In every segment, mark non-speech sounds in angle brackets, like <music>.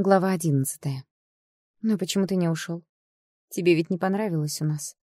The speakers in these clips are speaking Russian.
Глава одиннадцатая. «Ну почему ты не ушел? Тебе ведь не понравилось у нас».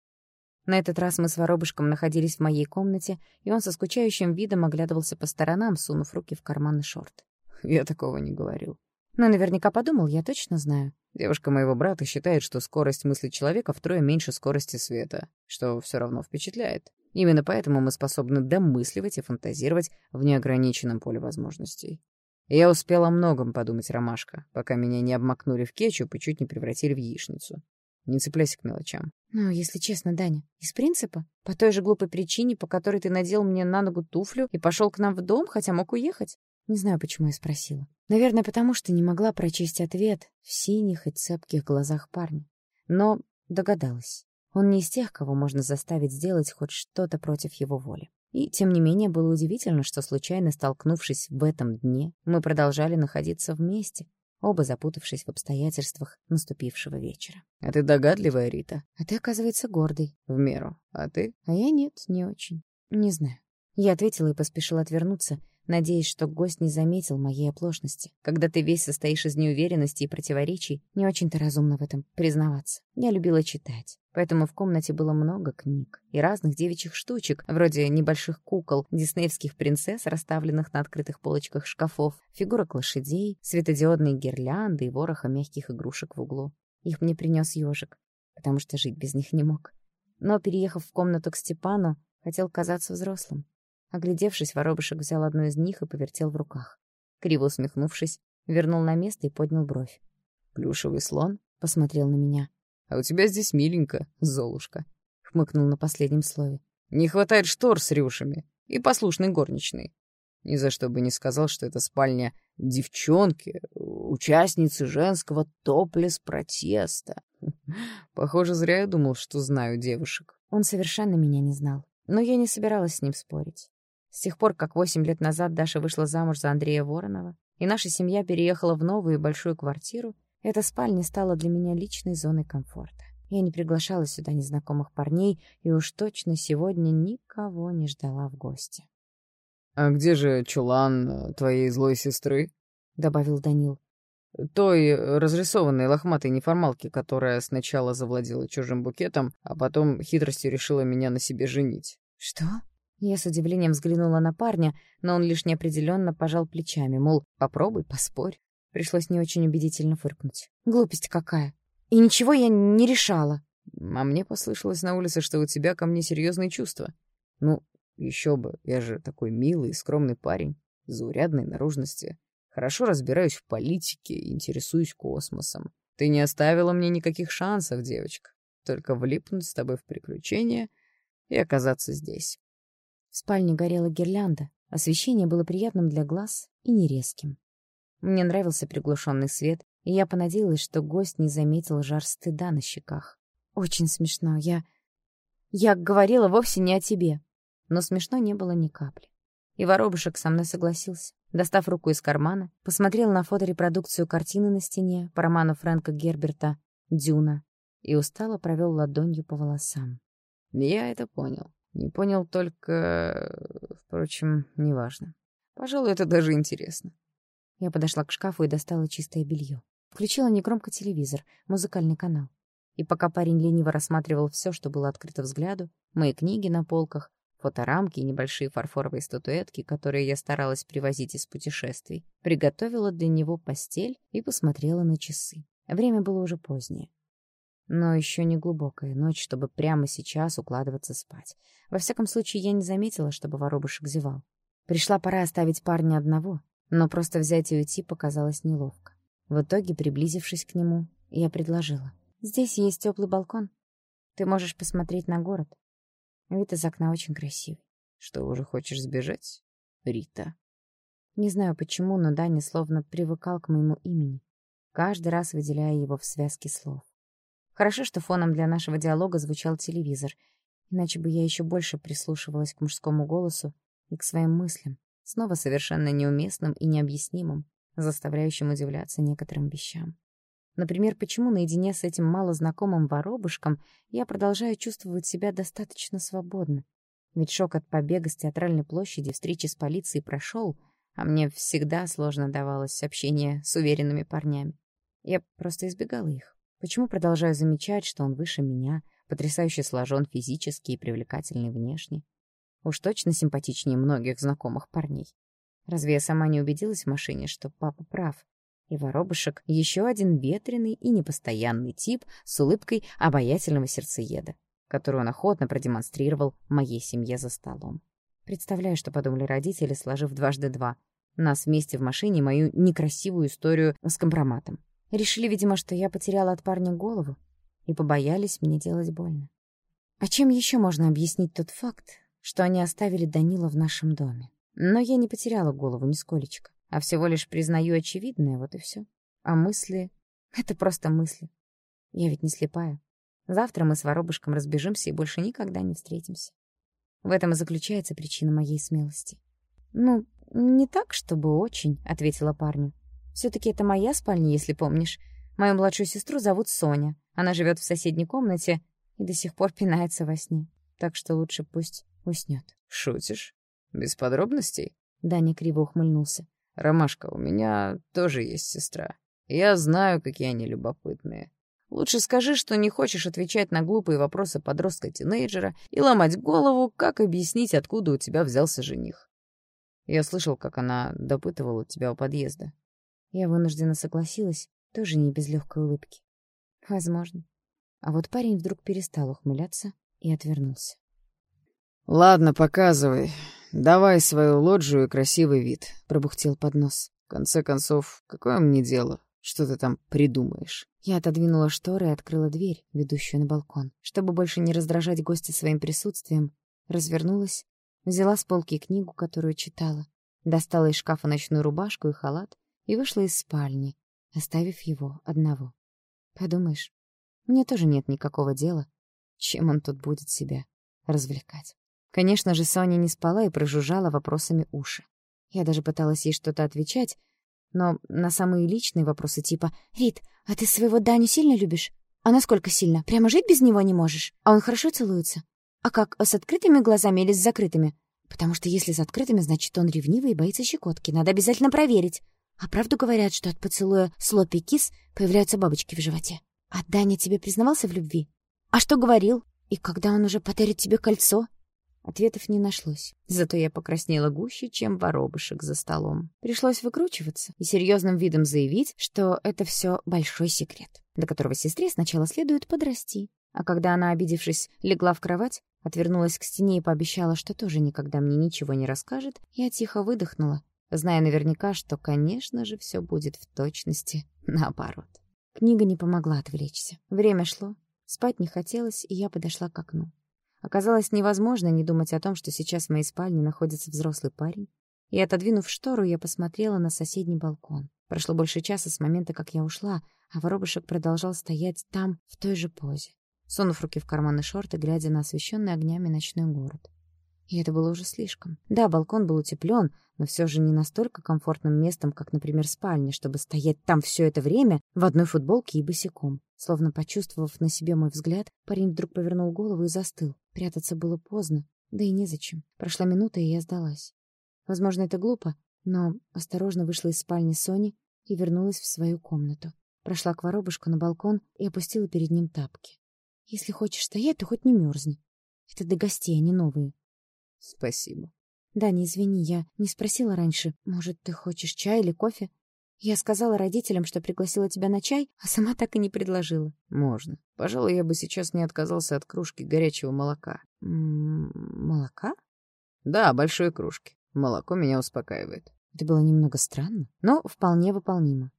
На этот раз мы с воробушком находились в моей комнате, и он со скучающим видом оглядывался по сторонам, сунув руки в карманы шорт. Я такого не говорил. Но наверняка подумал, я точно знаю. Девушка моего брата считает, что скорость мысли человека втрое меньше скорости света, что все равно впечатляет. Именно поэтому мы способны домысливать и фантазировать в неограниченном поле возможностей. Я успел о многом подумать, Ромашка, пока меня не обмакнули в кетчуп и чуть не превратили в яичницу. Не цепляйся к мелочам. Ну, если честно, Даня, из принципа? По той же глупой причине, по которой ты надел мне на ногу туфлю и пошел к нам в дом, хотя мог уехать? Не знаю, почему я спросила. Наверное, потому что не могла прочесть ответ в синих и цепких глазах парня. Но догадалась. Он не из тех, кого можно заставить сделать хоть что-то против его воли. И, тем не менее, было удивительно, что, случайно столкнувшись в этом дне, мы продолжали находиться вместе, оба запутавшись в обстоятельствах наступившего вечера. «А ты догадливая, Рита?» «А ты, оказывается, гордый». «В меру. А ты?» «А я нет, не очень. Не знаю». Я ответила и поспешила отвернуться, надеясь, что гость не заметил моей оплошности. Когда ты весь состоишь из неуверенности и противоречий, не очень-то разумно в этом признаваться. Я любила читать, поэтому в комнате было много книг и разных девичьих штучек, вроде небольших кукол, диснеевских принцесс, расставленных на открытых полочках шкафов, фигурок лошадей, светодиодные гирлянды и вороха мягких игрушек в углу. Их мне принес ежик, потому что жить без них не мог. Но, переехав в комнату к Степану, хотел казаться взрослым. Оглядевшись, воробушек взял одну из них и повертел в руках. Криво усмехнувшись, вернул на место и поднял бровь. «Плюшевый слон?» — посмотрел на меня. «А у тебя здесь миленько, Золушка», — хмыкнул на последнем слове. «Не хватает штор с рюшами и послушной горничной. Ни за что бы не сказал, что это спальня девчонки, участницы женского топлес-протеста. <laughs> Похоже, зря я думал, что знаю девушек». Он совершенно меня не знал, но я не собиралась с ним спорить. С тех пор, как восемь лет назад Даша вышла замуж за Андрея Воронова, и наша семья переехала в новую большую квартиру, эта спальня стала для меня личной зоной комфорта. Я не приглашала сюда незнакомых парней и уж точно сегодня никого не ждала в гости. «А где же чулан э, твоей злой сестры?» — добавил Данил. «Той разрисованной лохматой неформалки, которая сначала завладела чужим букетом, а потом хитростью решила меня на себе женить». «Что?» Я с удивлением взглянула на парня, но он лишь неопределенно пожал плечами, мол, попробуй, поспорь. Пришлось не очень убедительно фыркнуть. Глупость какая. И ничего я не решала. А мне послышалось на улице, что у тебя ко мне серьезные чувства. Ну, еще бы, я же такой милый и скромный парень, заурядной наружности. Хорошо разбираюсь в политике и интересуюсь космосом. Ты не оставила мне никаких шансов, девочка. Только влипнуть с тобой в приключения и оказаться здесь. В спальне горела гирлянда, освещение было приятным для глаз и нерезким. Мне нравился приглушенный свет, и я понадеялась, что гость не заметил жар стыда на щеках. Очень смешно, я... Я говорила вовсе не о тебе. Но смешно не было ни капли. И воробушек со мной согласился. Достав руку из кармана, посмотрел на фоторепродукцию картины на стене по роману Фрэнка Герберта «Дюна» и устало провел ладонью по волосам. «Я это понял. Не понял только... Впрочем, неважно. Пожалуй, это даже интересно. Я подошла к шкафу и достала чистое белье. Включила негромко телевизор, музыкальный канал. И пока парень лениво рассматривал все, что было открыто взгляду, мои книги на полках, фоторамки и небольшие фарфоровые статуэтки, которые я старалась привозить из путешествий, приготовила для него постель и посмотрела на часы. Время было уже позднее. Но еще не глубокая ночь, чтобы прямо сейчас укладываться спать. Во всяком случае, я не заметила, чтобы воробушек зевал. Пришла пора оставить парня одного, но просто взять и уйти показалось неловко. В итоге, приблизившись к нему, я предложила. «Здесь есть теплый балкон. Ты можешь посмотреть на город. Вид из окна очень красивый». «Что, уже хочешь сбежать, Рита?» Не знаю почему, но Даня словно привыкал к моему имени, каждый раз выделяя его в связке слов. Хорошо, что фоном для нашего диалога звучал телевизор, иначе бы я еще больше прислушивалась к мужскому голосу и к своим мыслям, снова совершенно неуместным и необъяснимым, заставляющим удивляться некоторым вещам. Например, почему наедине с этим малознакомым воробушком я продолжаю чувствовать себя достаточно свободно? Ведь шок от побега с театральной площади, встречи с полицией прошел, а мне всегда сложно давалось общение с уверенными парнями. Я просто избегала их. Почему продолжаю замечать, что он выше меня, потрясающе сложен физически и привлекательный внешне? Уж точно симпатичнее многих знакомых парней. Разве я сама не убедилась в машине, что папа прав? И воробушек — еще один ветреный и непостоянный тип с улыбкой обаятельного сердцееда, которую он охотно продемонстрировал моей семье за столом. Представляю, что подумали родители, сложив дважды два. Нас вместе в машине мою некрасивую историю с компроматом. Решили, видимо, что я потеряла от парня голову и побоялись мне делать больно. А чем еще можно объяснить тот факт, что они оставили Данила в нашем доме? Но я не потеряла голову нисколечко а всего лишь признаю очевидное, вот и все. А мысли — это просто мысли. Я ведь не слепая. Завтра мы с воробушком разбежимся и больше никогда не встретимся. В этом и заключается причина моей смелости. «Ну, не так, чтобы очень», — ответила парню. Все таки это моя спальня, если помнишь. Мою младшую сестру зовут Соня. Она живет в соседней комнате и до сих пор пинается во сне. Так что лучше пусть уснет. «Шутишь? Без подробностей?» Даня криво ухмыльнулся. «Ромашка, у меня тоже есть сестра. Я знаю, какие они любопытные. Лучше скажи, что не хочешь отвечать на глупые вопросы подростка-тинейджера и ломать голову, как объяснить, откуда у тебя взялся жених. Я слышал, как она допытывала тебя у подъезда. Я вынуждена согласилась, тоже не без легкой улыбки. Возможно. А вот парень вдруг перестал ухмыляться и отвернулся. «Ладно, показывай. «Давай свою лоджию и красивый вид», — пробухтел под нос. «В конце концов, какое мне дело? Что ты там придумаешь?» Я отодвинула шторы и открыла дверь, ведущую на балкон. Чтобы больше не раздражать гостя своим присутствием, развернулась, взяла с полки книгу, которую читала, достала из шкафа ночную рубашку и халат и вышла из спальни, оставив его одного. Подумаешь, мне тоже нет никакого дела, чем он тут будет себя развлекать. Конечно же, Соня не спала и прожужжала вопросами уши. Я даже пыталась ей что-то отвечать, но на самые личные вопросы типа «Рит, а ты своего Даню сильно любишь? А насколько сильно? Прямо жить без него не можешь? А он хорошо целуется? А как, с открытыми глазами или с закрытыми? Потому что если с открытыми, значит, он ревнивый и боится щекотки. Надо обязательно проверить. А правду говорят, что от поцелуя слопи кис появляются бабочки в животе. А Даня тебе признавался в любви? А что говорил? И когда он уже подарит тебе кольцо? Ответов не нашлось. Зато я покраснела гуще, чем воробышек за столом. Пришлось выкручиваться и серьезным видом заявить, что это все большой секрет, до которого сестре сначала следует подрасти. А когда она, обидевшись, легла в кровать, отвернулась к стене и пообещала, что тоже никогда мне ничего не расскажет, я тихо выдохнула, зная наверняка, что, конечно же, все будет в точности наоборот. Книга не помогла отвлечься. Время шло, спать не хотелось, и я подошла к окну. Оказалось невозможно не думать о том, что сейчас в моей спальне находится взрослый парень. И, отодвинув штору, я посмотрела на соседний балкон. Прошло больше часа с момента, как я ушла, а воробушек продолжал стоять там, в той же позе, сунув руки в карманы шорты, глядя на освещенный огнями ночной город. И это было уже слишком. Да, балкон был утеплен, но все же не настолько комфортным местом, как, например, спальня, чтобы стоять там все это время в одной футболке и босиком. Словно почувствовав на себе мой взгляд, парень вдруг повернул голову и застыл. Прятаться было поздно, да и незачем. Прошла минута, и я сдалась. Возможно, это глупо, но осторожно вышла из спальни Сони и вернулась в свою комнату. Прошла к воробушку на балкон и опустила перед ним тапки. «Если хочешь стоять, то хоть не мерзни. Это для гостей, а не новые. Спасибо. Да, не извини, я не спросила раньше. Может, ты хочешь чай или кофе? Я сказала родителям, что пригласила тебя на чай, а сама так и не предложила. Можно. Пожалуй, я бы сейчас не отказался от кружки горячего молока. М -м молока? Да, большой кружки. Молоко меня успокаивает. Это было немного странно, но вполне выполнимо.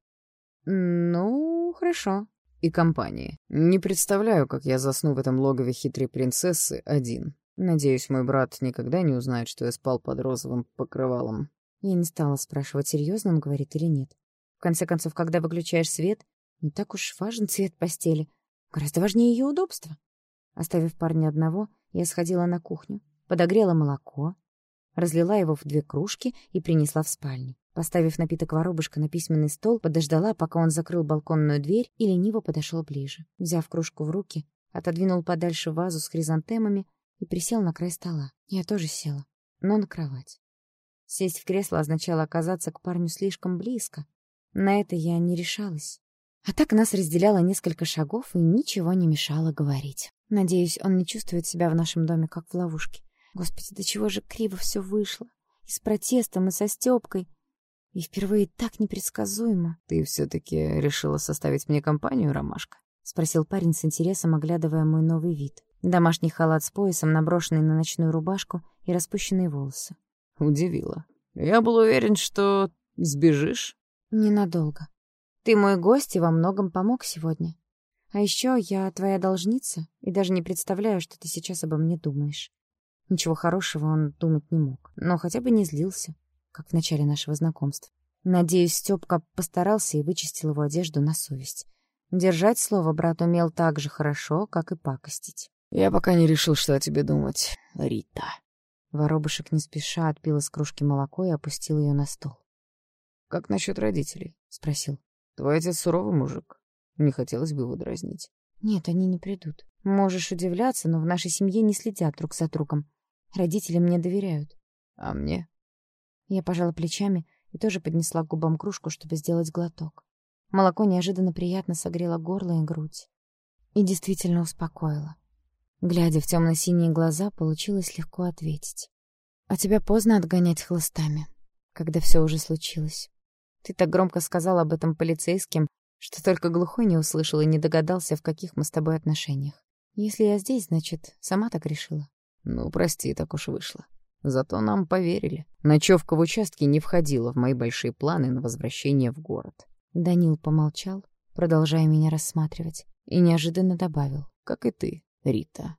Ну, хорошо. И компании. Не представляю, как я засну в этом логове хитрой принцессы один. Надеюсь, мой брат никогда не узнает, что я спал под розовым покрывалом. Я не стала спрашивать, серьезно он говорит или нет. В конце концов, когда выключаешь свет, не так уж важен цвет постели. Гораздо важнее ее удобство. Оставив парня одного, я сходила на кухню, подогрела молоко, разлила его в две кружки и принесла в спальню. Поставив напиток воробушка на письменный стол, подождала, пока он закрыл балконную дверь и лениво подошел ближе. Взяв кружку в руки, отодвинул подальше вазу с хризантемами и присел на край стола. Я тоже села, но на кровать. Сесть в кресло означало оказаться к парню слишком близко. На это я не решалась. А так нас разделяло несколько шагов, и ничего не мешало говорить. Надеюсь, он не чувствует себя в нашем доме, как в ловушке. Господи, до чего же криво все вышло. И с протестом, и со Стёпкой. И впервые так непредсказуемо. «Ты все-таки решила составить мне компанию, Ромашка?» — спросил парень с интересом, оглядывая мой новый вид. Домашний халат с поясом, наброшенный на ночную рубашку и распущенные волосы. Удивила. Я был уверен, что сбежишь. Ненадолго. Ты мой гость и во многом помог сегодня. А еще я твоя должница и даже не представляю, что ты сейчас обо мне думаешь. Ничего хорошего он думать не мог, но хотя бы не злился, как в начале нашего знакомства. Надеюсь, Степка постарался и вычистил его одежду на совесть. Держать слово брат умел так же хорошо, как и пакостить. «Я пока не решил, что о тебе думать, Рита». Воробушек не спеша отпил из кружки молоко и опустил ее на стол. «Как насчет родителей?» — спросил. «Твой отец суровый мужик. Не хотелось бы его дразнить». «Нет, они не придут. Можешь удивляться, но в нашей семье не следят друг за другом. Родители мне доверяют». «А мне?» Я пожала плечами и тоже поднесла к губам кружку, чтобы сделать глоток. Молоко неожиданно приятно согрело горло и грудь. И действительно успокоило. Глядя в темно-синие глаза, получилось легко ответить. «А тебя поздно отгонять хлыстами, когда все уже случилось. Ты так громко сказал об этом полицейским, что только глухой не услышал и не догадался, в каких мы с тобой отношениях. Если я здесь, значит, сама так решила». «Ну, прости, так уж вышло. Зато нам поверили. Ночевка в участке не входила в мои большие планы на возвращение в город». Данил помолчал, продолжая меня рассматривать, и неожиданно добавил. «Как и ты». Рита.